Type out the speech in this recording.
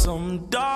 some dark